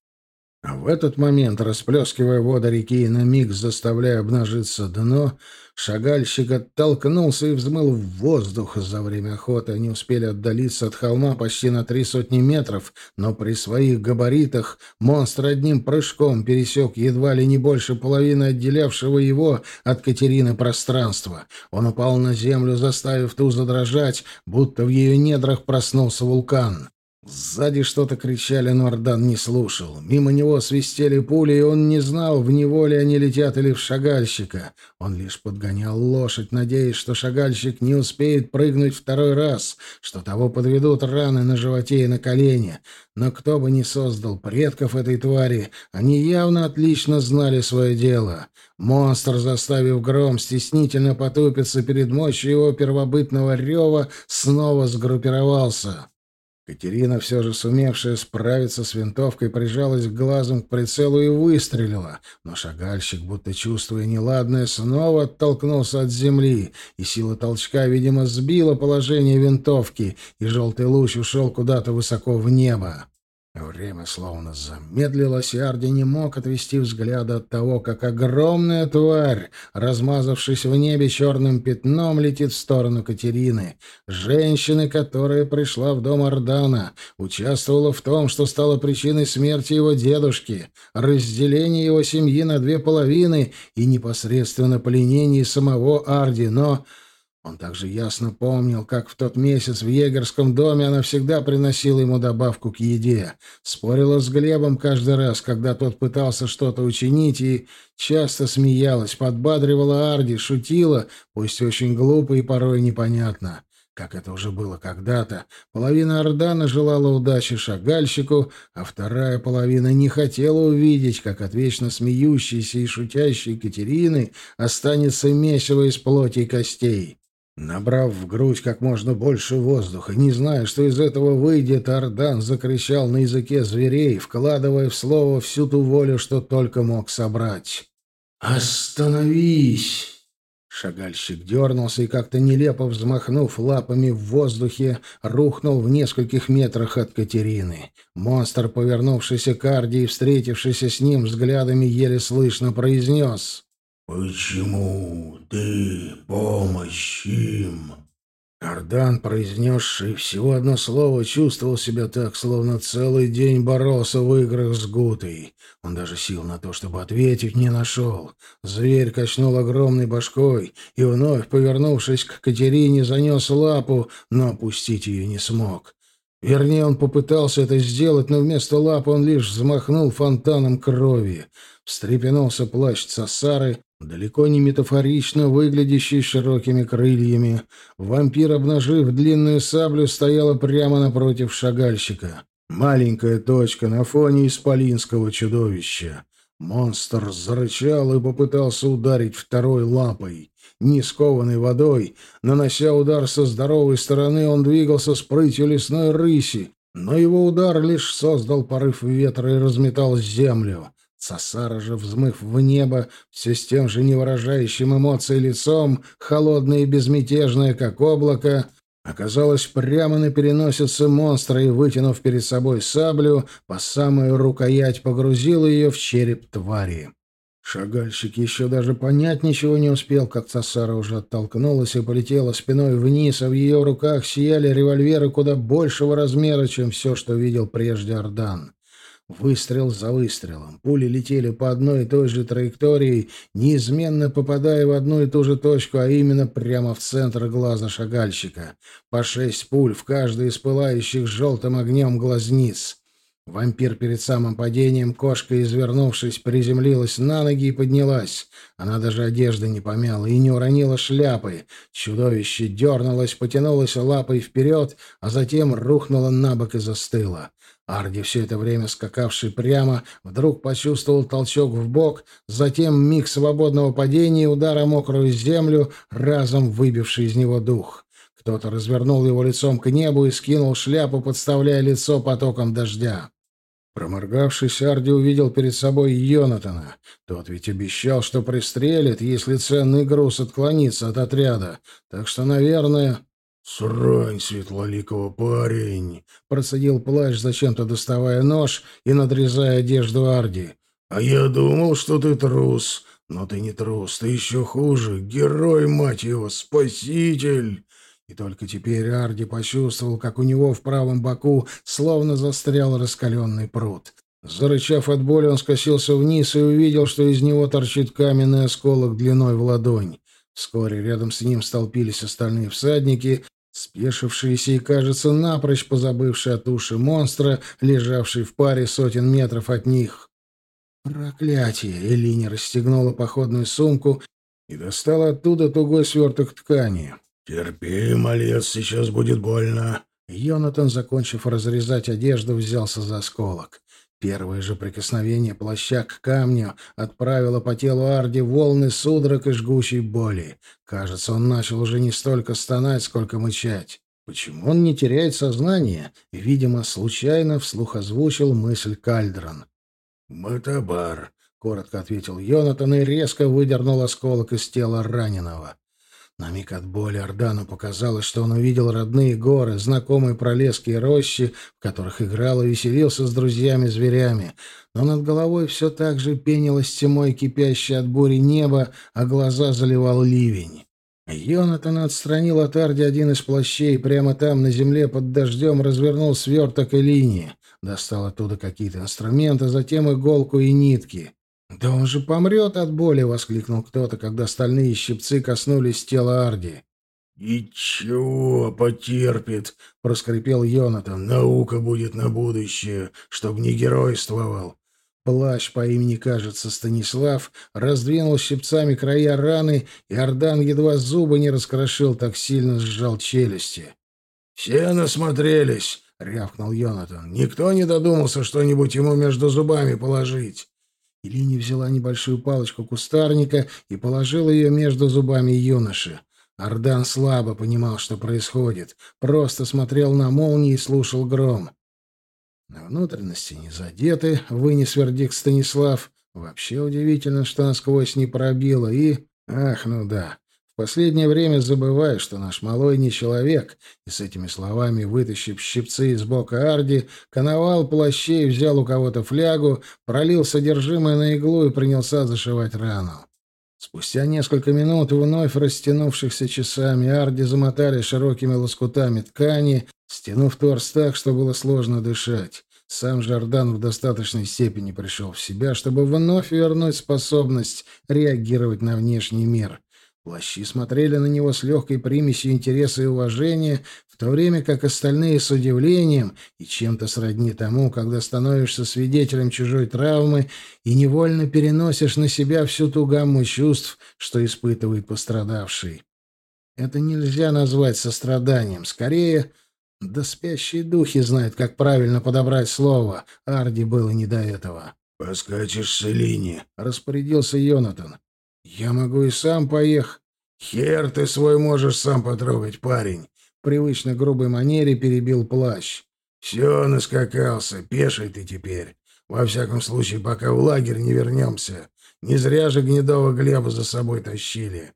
А в этот момент, расплескивая воду реки и на миг заставляя обнажиться дно, шагальщик оттолкнулся и взмыл в воздух. За время охоты они успели отдалиться от холма почти на три сотни метров, но при своих габаритах монстр одним прыжком пересек едва ли не больше половины отделявшего его от Катерины пространства. Он упал на землю, заставив ту задрожать, будто в ее недрах проснулся вулкан. Сзади что-то кричали, но Ардан не слушал. Мимо него свистели пули, и он не знал, в него ли они летят или в шагальщика. Он лишь подгонял лошадь, надеясь, что шагальщик не успеет прыгнуть второй раз, что того подведут раны на животе и на колене. Но кто бы ни создал предков этой твари, они явно отлично знали свое дело. Монстр, заставив гром стеснительно потупиться перед мощью его первобытного рева, снова сгруппировался. Катерина, все же сумевшая справиться с винтовкой, прижалась глазом к прицелу и выстрелила. Но шагальщик, будто чувствуя неладное, снова оттолкнулся от земли, и сила толчка, видимо, сбила положение винтовки, и желтый луч ушел куда-то высоко в небо. Время словно замедлилось, и Арди не мог отвести взгляда от того, как огромная тварь, размазавшись в небе черным пятном, летит в сторону Катерины. Женщины, которая пришла в дом Ордана, участвовала в том, что стало причиной смерти его дедушки, разделения его семьи на две половины и непосредственно пленении самого Арди, но... Он также ясно помнил, как в тот месяц в егерском доме она всегда приносила ему добавку к еде, спорила с Глебом каждый раз, когда тот пытался что-то учинить, и часто смеялась, подбадривала Арди, шутила, пусть очень глупо и порой непонятно. Как это уже было когда-то, половина Ордана желала удачи шагальщику, а вторая половина не хотела увидеть, как от вечно смеющейся и шутящей Екатерины останется месиво из плоти и костей. Набрав в грудь как можно больше воздуха, не зная, что из этого выйдет, Ардан закричал на языке зверей, вкладывая в слово всю ту волю, что только мог собрать. «Остановись!» Шагальщик дернулся и, как-то нелепо взмахнув лапами в воздухе, рухнул в нескольких метрах от Катерины. Монстр, повернувшийся к Арди и встретившийся с ним взглядами, еле слышно произнес «Почему ты помощь им?» Ардан, произнесший всего одно слово, чувствовал себя так, словно целый день боролся в играх с Гутой. Он даже сил на то, чтобы ответить, не нашел. Зверь качнул огромной башкой и, вновь повернувшись к Катерине, занес лапу, но опустить ее не смог. Вернее, он попытался это сделать, но вместо лапы он лишь взмахнул фонтаном крови. Встрепенулся плащ Цасары, далеко не метафорично выглядящий широкими крыльями. Вампир, обнажив длинную саблю, стояла прямо напротив шагальщика. Маленькая точка на фоне исполинского чудовища. Монстр зарычал и попытался ударить второй лапой. Не скованный водой, нанося удар со здоровой стороны, он двигался с прытью лесной рыси, но его удар лишь создал порыв ветра и разметал землю. Сосара же, взмыв в небо, все с тем же невыражающим эмоций лицом, холодное и безмятежное, как облако, оказалась прямо на переносице монстра и, вытянув перед собой саблю, по самую рукоять погрузила ее в череп твари. Шагальщик еще даже понять ничего не успел, как Цасара уже оттолкнулась и полетела спиной вниз, а в ее руках сияли револьверы куда большего размера, чем все, что видел прежде Ордан. Выстрел за выстрелом. Пули летели по одной и той же траектории, неизменно попадая в одну и ту же точку, а именно прямо в центр глаза шагальщика. По шесть пуль в каждой из пылающих желтым огнем глазниц. Вампир перед самым падением, кошка, извернувшись, приземлилась на ноги и поднялась. Она даже одежды не помяла и не уронила шляпы. Чудовище дернулось, потянулось лапой вперед, а затем рухнуло на бок и застыло. Арди, все это время скакавший прямо, вдруг почувствовал толчок в бок, затем миг свободного падения и удара мокрую землю, разом выбивший из него дух. Кто-то развернул его лицом к небу и скинул шляпу, подставляя лицо потоком дождя. Проморгавшись, Арди увидел перед собой Йонатана. Тот ведь обещал, что пристрелит, если ценный груз отклонится от отряда. Так что, наверное... «Срань, светлоликого парень!» — процедил плащ, зачем-то доставая нож и надрезая одежду Арди. «А я думал, что ты трус. Но ты не трус, ты еще хуже. Герой, мать его, спаситель!» И только теперь Арди почувствовал, как у него в правом боку словно застрял раскаленный пруд. Зарычав от боли, он скосился вниз и увидел, что из него торчит каменный осколок длиной в ладонь. Вскоре рядом с ним столпились остальные всадники, Спешившийся и, кажется, напрочь позабывший о туше монстра, лежавший в паре сотен метров от них. Проклятие! Элини расстегнула походную сумку и достала оттуда тугой сверток ткани. «Терпи, малец, сейчас будет больно». Йонатан, закончив разрезать одежду, взялся за осколок. Первое же прикосновение плаща к камню отправило по телу Арди волны судорог и жгучей боли. Кажется, он начал уже не столько стонать, сколько мычать. Почему он не теряет сознание? Видимо, случайно вслух озвучил мысль Кальдрон. «Матабар», — коротко ответил Йонатан и резко выдернул осколок из тела раненого. На миг от боли Ордану показалось, что он увидел родные горы, знакомые пролески и рощи, в которых играл и веселился с друзьями-зверями. Но над головой все так же пенилось тьмой кипящее от бури небо, а глаза заливал ливень. Йонатан отстранил от Арди один из плащей, прямо там, на земле, под дождем, развернул сверток и линии. Достал оттуда какие-то инструменты, затем иголку и нитки. «Да он же помрет от боли!» — воскликнул кто-то, когда стальные щипцы коснулись тела Арди. «Ничего, потерпит», — проскрипел Йонатан. «Наука будет на будущее, чтоб не геройствовал. Плащ по имени, кажется, Станислав раздвинул щипцами края раны, и Ордан едва зубы не раскрошил, так сильно сжал челюсти. «Все насмотрелись!» — рявкнул Йонатан. «Никто не додумался что-нибудь ему между зубами положить!» Илини взяла небольшую палочку кустарника и положила ее между зубами юноши. Ардан слабо понимал, что происходит, просто смотрел на молнии и слушал гром. На внутренности не задеты, вынес вердикт Станислав. Вообще удивительно, что насквозь не пробило. И... Ах, ну да. Последнее время забываю, что наш малой не человек. И с этими словами, вытащив щипцы из бока Арди, коновал плащей, взял у кого-то флягу, пролил содержимое на иглу и принялся зашивать рану. Спустя несколько минут, вновь растянувшихся часами, Арди замотали широкими лоскутами ткани, стянув торс так, что было сложно дышать. Сам Жордан в достаточной степени пришел в себя, чтобы вновь вернуть способность реагировать на внешний мир. Плащи смотрели на него с легкой примесью интереса и уважения, в то время как остальные с удивлением и чем-то сродни тому, когда становишься свидетелем чужой травмы и невольно переносишь на себя всю ту гамму чувств, что испытывает пострадавший. Это нельзя назвать состраданием, скорее... Да спящие духи знают, как правильно подобрать слово. Арди было не до этого. «Поскачешь с Элини», — распорядился Йонатан. «Я могу и сам поехать». «Хер ты свой можешь сам потрогать, парень!» Привычно грубой манере перебил плащ. «Все, наскакался, пеший ты теперь. Во всяком случае, пока в лагерь не вернемся. Не зря же гнедого Глеба за собой тащили».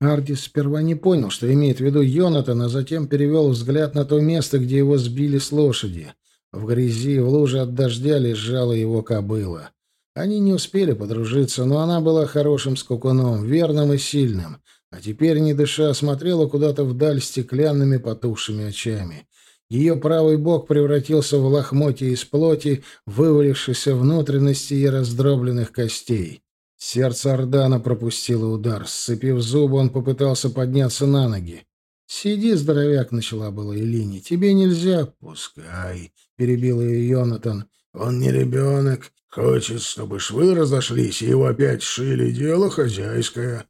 Ардис сперва не понял, что имеет в виду Йонатан, а затем перевел взгляд на то место, где его сбили с лошади. В грязи, в луже от дождя лежала его кобыла. Они не успели подружиться, но она была хорошим скукуном, верным и сильным, а теперь, не дыша, смотрела куда-то вдаль стеклянными потухшими очами. Ее правый бок превратился в лохмотье из плоти, вывалившейся внутренности и раздробленных костей. Сердце Ордана пропустило удар. Сцепив зубы, он попытался подняться на ноги. «Сиди, здоровяк», — начала была Элини. «Тебе нельзя». «Пускай», — перебил ее Йонатан. «Он не ребенок. Хочет, чтобы швы разошлись, и его опять шили. Дело хозяйское».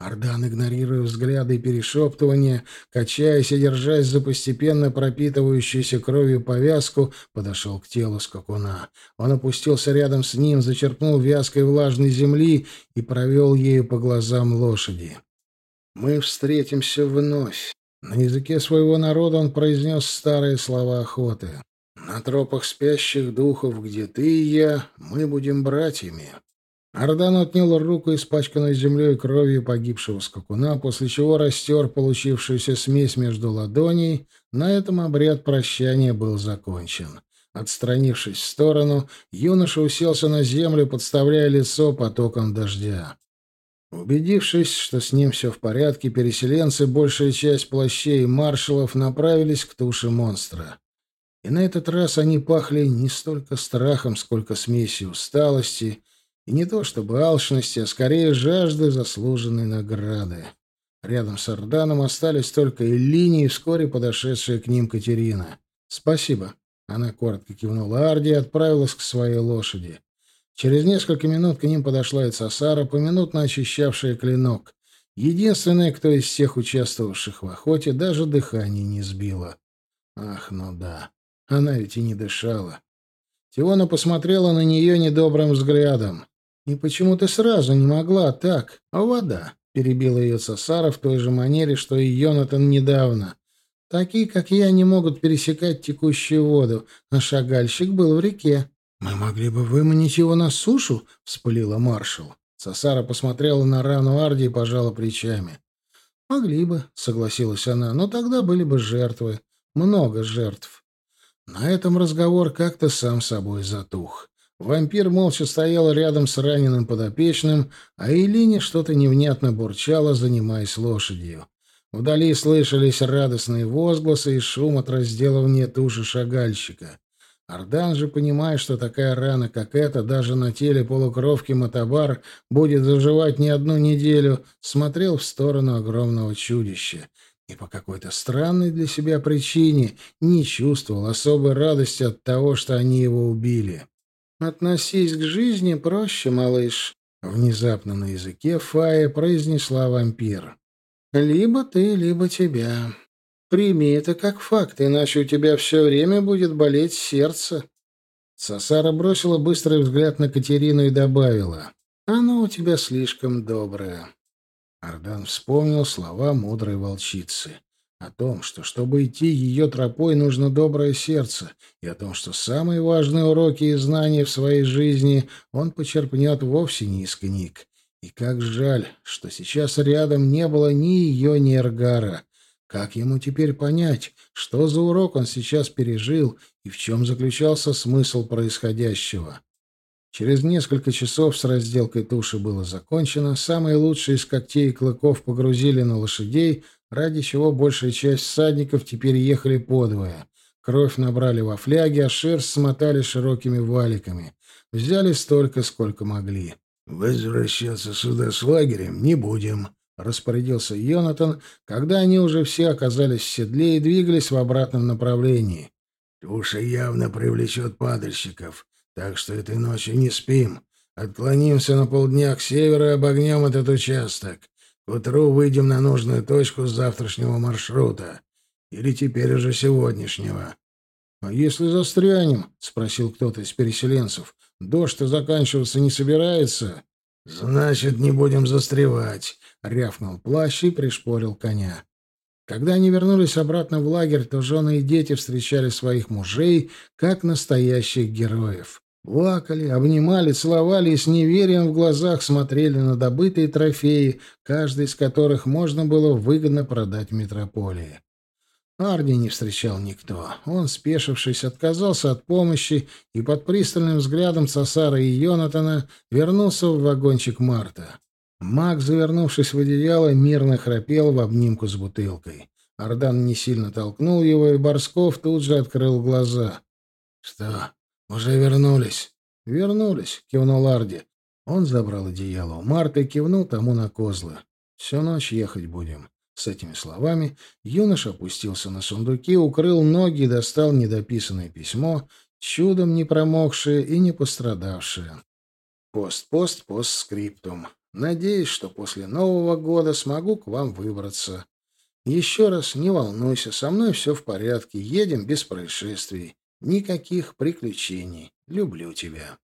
Ардан, игнорируя взгляды и перешептывания, качаясь и держась за постепенно пропитывающуюся кровью повязку, подошел к телу скакуна. Он опустился рядом с ним, зачерпнул вязкой влажной земли и провел ею по глазам лошади. «Мы встретимся вновь». На языке своего народа он произнес старые слова охоты. На тропах спящих духов, где ты и я, мы будем братьями. Ардан отнял руку, испачканную землей и кровью погибшего скакуна, после чего растер получившуюся смесь между ладоней. На этом обряд прощания был закончен. Отстранившись в сторону, юноша уселся на землю, подставляя лицо потоком дождя. Убедившись, что с ним все в порядке, переселенцы, большая часть плащей и маршалов, направились к туше монстра. И на этот раз они пахли не столько страхом, сколько смесью усталости, и не то чтобы алчности, а скорее жажды заслуженной награды. Рядом с Орданом остались только и вскоре подошедшая к ним Катерина. «Спасибо». Она коротко кивнула Арди и отправилась к своей лошади. Через несколько минут к ним подошла и Цасара, поминутно очищавшая клинок. Единственная, кто из всех участвовавших в охоте даже дыхание не сбила. Ах, ну да. Она ведь и не дышала. Тиона посмотрела на нее недобрым взглядом. «И почему ты сразу не могла так? А вода?» — перебила ее Цесара в той же манере, что и Йонатан недавно. «Такие, как я, не могут пересекать текущую воду, а шагальщик был в реке». «Мы могли бы выманить его на сушу?» — вспылила маршал. Цесара посмотрела на рану Арди и пожала плечами. «Могли бы», — согласилась она, — «но тогда были бы жертвы. Много жертв». На этом разговор как-то сам собой затух. Вампир молча стоял рядом с раненым подопечным, а Элине что-то невнятно бурчала, занимаясь лошадью. Вдали слышались радостные возгласы и шум от разделывания туши шагальщика. Ардан же, понимая, что такая рана, как эта, даже на теле полукровки Матабар будет заживать не одну неделю, смотрел в сторону огромного чудища и по какой-то странной для себя причине не чувствовал особой радости от того, что они его убили. Относись к жизни проще, малыш. Внезапно на языке Фая произнесла вампир. Либо ты, либо тебя. Прими это как факт, иначе у тебя все время будет болеть сердце. Сосара бросила быстрый взгляд на Катерину и добавила. «Оно у тебя слишком доброе». Ардан вспомнил слова мудрой волчицы о том, что, чтобы идти ее тропой, нужно доброе сердце, и о том, что самые важные уроки и знания в своей жизни он почерпнет вовсе не из книг. И как жаль, что сейчас рядом не было ни ее, ни Эргара. Как ему теперь понять, что за урок он сейчас пережил и в чем заключался смысл происходящего? Через несколько часов с разделкой туши было закончено, самые лучшие из когтей и клыков погрузили на лошадей, ради чего большая часть всадников теперь ехали подвое. Кровь набрали во фляги, а шерсть смотали широкими валиками. Взяли столько, сколько могли. «Возвращаться сюда с лагерем не будем», — распорядился Йонатан, когда они уже все оказались в седле и двигались в обратном направлении. «Туша явно привлечет падальщиков. Так что этой ночью не спим. Отклонимся на полдня к северу и обогнем этот участок. К утру выйдем на нужную точку завтрашнего маршрута. Или теперь уже сегодняшнего. — А если застрянем? — спросил кто-то из переселенцев. — Дождь-то заканчиваться не собирается. — Значит, не будем застревать, — рявкнул плащ и пришпорил коня. Когда они вернулись обратно в лагерь, то жены и дети встречали своих мужей как настоящих героев. Плакали, обнимали, целовали и с неверием в глазах смотрели на добытые трофеи, каждый из которых можно было выгодно продать в метрополии. Арни не встречал никто. Он, спешившись, отказался от помощи и под пристальным взглядом Сосара и Йонатана вернулся в вагончик Марта. Маг, завернувшись в одеяло, мирно храпел в обнимку с бутылкой. Ардан не сильно толкнул его, и Борсков тут же открыл глаза. — Что, «Уже вернулись». «Вернулись», — кивнул Арди. Он забрал одеяло у Марты и кивнул тому на козлы. «Всю ночь ехать будем». С этими словами юноша опустился на сундуки, укрыл ноги и достал недописанное письмо, чудом не промокшее и не пострадавшее. «Пост-пост, постскриптум. Надеюсь, что после Нового года смогу к вам выбраться. Еще раз не волнуйся, со мной все в порядке, едем без происшествий. Никаких приключений. Люблю тебя.